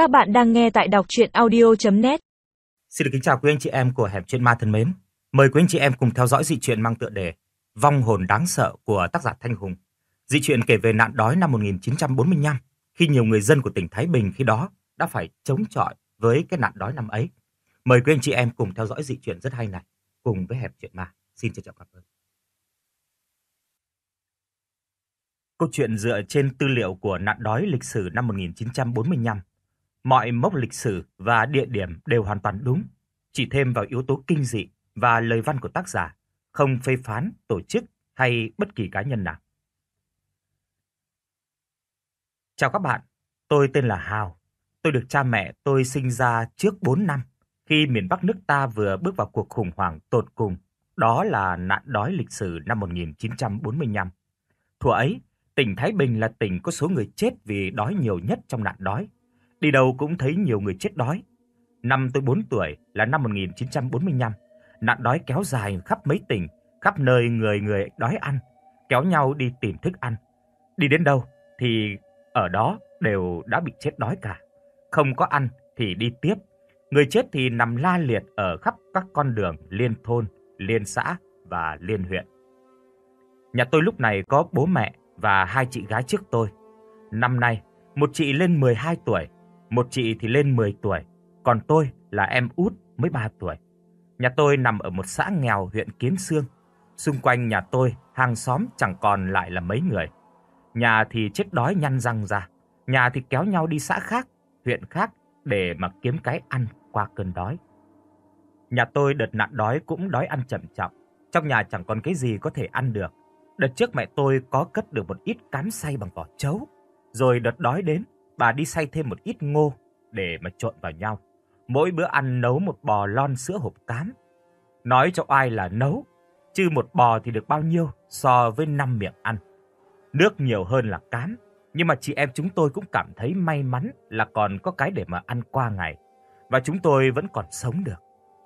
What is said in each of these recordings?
Các bạn đang nghe tại đọc chuyện audio.net Xin được kính chào quý anh chị em của Hẻm Chuyện Ma thân mến. Mời quý anh chị em cùng theo dõi dị chuyện mang tựa đề Vong hồn đáng sợ của tác giả Thanh Hùng. Dị chuyện kể về nạn đói năm 1945 khi nhiều người dân của tỉnh Thái Bình khi đó đã phải chống chọi với cái nạn đói năm ấy. Mời quý anh chị em cùng theo dõi dị chuyện rất hay này cùng với Hẻm Chuyện Ma. Xin chào trọng cảm ơn. Câu chuyện dựa trên tư liệu của nạn đói lịch sử năm 1945 Mọi mốc lịch sử và địa điểm đều hoàn toàn đúng, chỉ thêm vào yếu tố kinh dị và lời văn của tác giả, không phê phán tổ chức hay bất kỳ cá nhân nào. Chào các bạn, tôi tên là Hào. Tôi được cha mẹ tôi sinh ra trước 4 năm khi miền Bắc nước ta vừa bước vào cuộc khủng hoảng tột cùng, đó là nạn đói lịch sử năm 1945. Thuở ấy, tỉnh Thái Bình là tỉnh có số người chết vì đói nhiều nhất trong nạn đói Đi đâu cũng thấy nhiều người chết đói. Năm tôi 4 tuổi là năm 1945, nạn đói kéo dài khắp mấy tỉnh, khắp nơi người người đói ăn, kéo nhau đi tìm thức ăn. Đi đến đâu thì ở đó đều đã bị chết đói cả. Không có ăn thì đi tiếp. Người chết thì nằm la liệt ở khắp các con đường liên thôn, liên xã và liên huyện. Nhà tôi lúc này có bố mẹ và hai chị gái trước tôi. Năm nay, một chị lên 12 tuổi, một chị thì lên 10 tuổi, còn tôi là em út mới 3 tuổi. Nhà tôi nằm ở một xã nghèo huyện Kiến Sương. Xung quanh nhà tôi, hàng xóm chẳng còn lại là mấy người. Nhà thì chết đói nhăn răng ra, nhà thì kéo nhau đi xã khác, huyện khác để mà kiếm cái ăn qua cơn đói. Nhà tôi đợt nạn đói cũng đói ăn chậm chậm, trong nhà chẳng còn cái gì có thể ăn được. Đợt trước mẹ tôi có cất được một ít cám say bằng vỏ chấu, rồi đợt đói đến, bà đi xay thêm một ít ngô để mà trộn vào nhau. Mỗi bữa ăn nấu một bò lon sữa hộp cám. Nói cho ai là nấu, chứ một bò thì được bao nhiêu so với năm miệng ăn. Nước nhiều hơn là cám, nhưng mà chị em chúng tôi cũng cảm thấy may mắn là còn có cái để mà ăn qua ngày. Và chúng tôi vẫn còn sống được.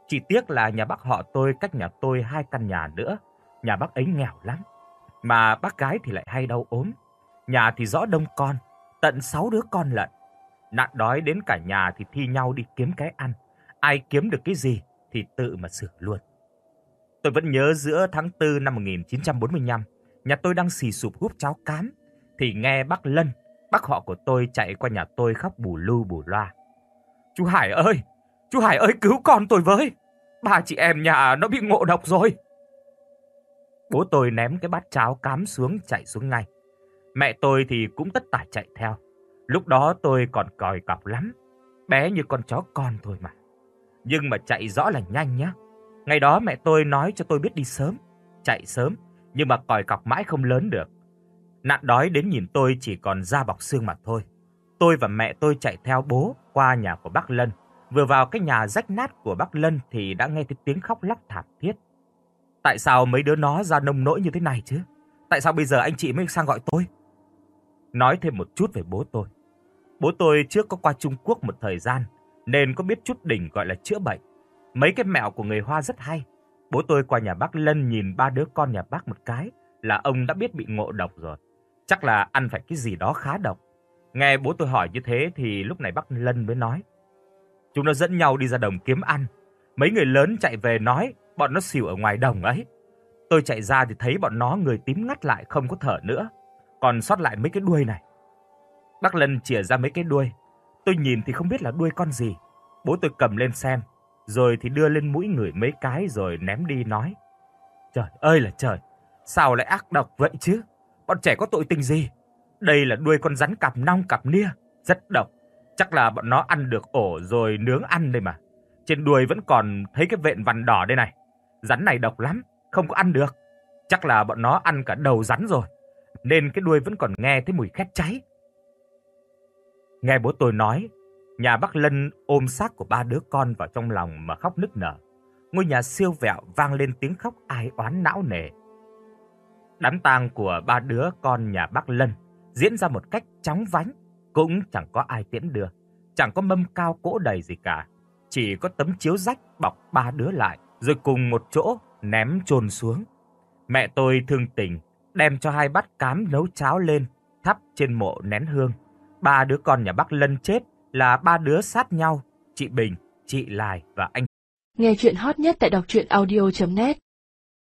Chỉ tiếc là nhà bác họ tôi cách nhà tôi hai căn nhà nữa. Nhà bác ấy nghèo lắm. Mà bác gái thì lại hay đau ốm. Nhà thì rõ đông con, tận 6 đứa con lận Nạn đói đến cả nhà thì thi nhau đi kiếm cái ăn, ai kiếm được cái gì thì tự mà xử luôn. Tôi vẫn nhớ giữa tháng 4 năm 1945, nhà tôi đang xì sụp húp cháo cám thì nghe bác Lân, bác họ của tôi chạy qua nhà tôi khóc bù lưu bù loa. "Chú Hải ơi, chú Hải ơi cứu con tôi với, ba chị em nhà nó bị ngộ độc rồi." Bố tôi ném cái bát cháo cám xuống chạy xuống ngay. Mẹ tôi thì cũng tất tả chạy theo. Lúc đó tôi còn còi cọc lắm, bé như con chó con thôi mà. Nhưng mà chạy rõ là nhanh nhá. Ngày đó mẹ tôi nói cho tôi biết đi sớm, chạy sớm, nhưng mà còi cọc mãi không lớn được. Nạn đói đến nhìn tôi chỉ còn da bọc xương mà thôi. Tôi và mẹ tôi chạy theo bố qua nhà của bác Lân. Vừa vào cái nhà rách nát của bác Lân thì đã nghe thấy tiếng khóc lóc thảm thiết. Tại sao mấy đứa nó ra nông nỗi như thế này chứ? Tại sao bây giờ anh chị mới sang gọi tôi? Nói thêm một chút về bố tôi. Bố tôi trước có qua Trung Quốc một thời gian, nên có biết chút đỉnh gọi là chữa bệnh. Mấy cái mẹo của người Hoa rất hay. Bố tôi qua nhà bác Lân nhìn ba đứa con nhà bác một cái là ông đã biết bị ngộ độc rồi. Chắc là ăn phải cái gì đó khá độc. Nghe bố tôi hỏi như thế thì lúc này bác Lân mới nói. Chúng nó dẫn nhau đi ra đồng kiếm ăn. Mấy người lớn chạy về nói bọn nó xỉu ở ngoài đồng ấy. Tôi chạy ra thì thấy bọn nó người tím ngắt lại không có thở nữa còn sót lại mấy cái đuôi này. Bác Lân chìa ra mấy cái đuôi. Tôi nhìn thì không biết là đuôi con gì. Bố tôi cầm lên xem, rồi thì đưa lên mũi người mấy cái rồi ném đi nói. Trời ơi là trời, sao lại ác độc vậy chứ? Bọn trẻ có tội tình gì? Đây là đuôi con rắn cặp nong cặp nia, rất độc. Chắc là bọn nó ăn được ổ rồi nướng ăn đây mà. Trên đuôi vẫn còn thấy cái vện vằn đỏ đây này. Rắn này độc lắm, không có ăn được. Chắc là bọn nó ăn cả đầu rắn rồi nên cái đuôi vẫn còn nghe thấy mùi khét cháy. Nghe bố tôi nói, nhà bác Lân ôm xác của ba đứa con vào trong lòng mà khóc nức nở. Ngôi nhà siêu vẹo vang lên tiếng khóc ai oán não nề. Đám tang của ba đứa con nhà bác Lân diễn ra một cách chóng vánh, cũng chẳng có ai tiễn đưa, chẳng có mâm cao cỗ đầy gì cả, chỉ có tấm chiếu rách bọc ba đứa lại rồi cùng một chỗ ném chôn xuống. Mẹ tôi thương tình đem cho hai bát cám nấu cháo lên, thắp trên mộ nén hương. Ba đứa con nhà bác Lân chết là ba đứa sát nhau, chị Bình, chị Lài và anh. Nghe chuyện hot nhất tại đọc audio.net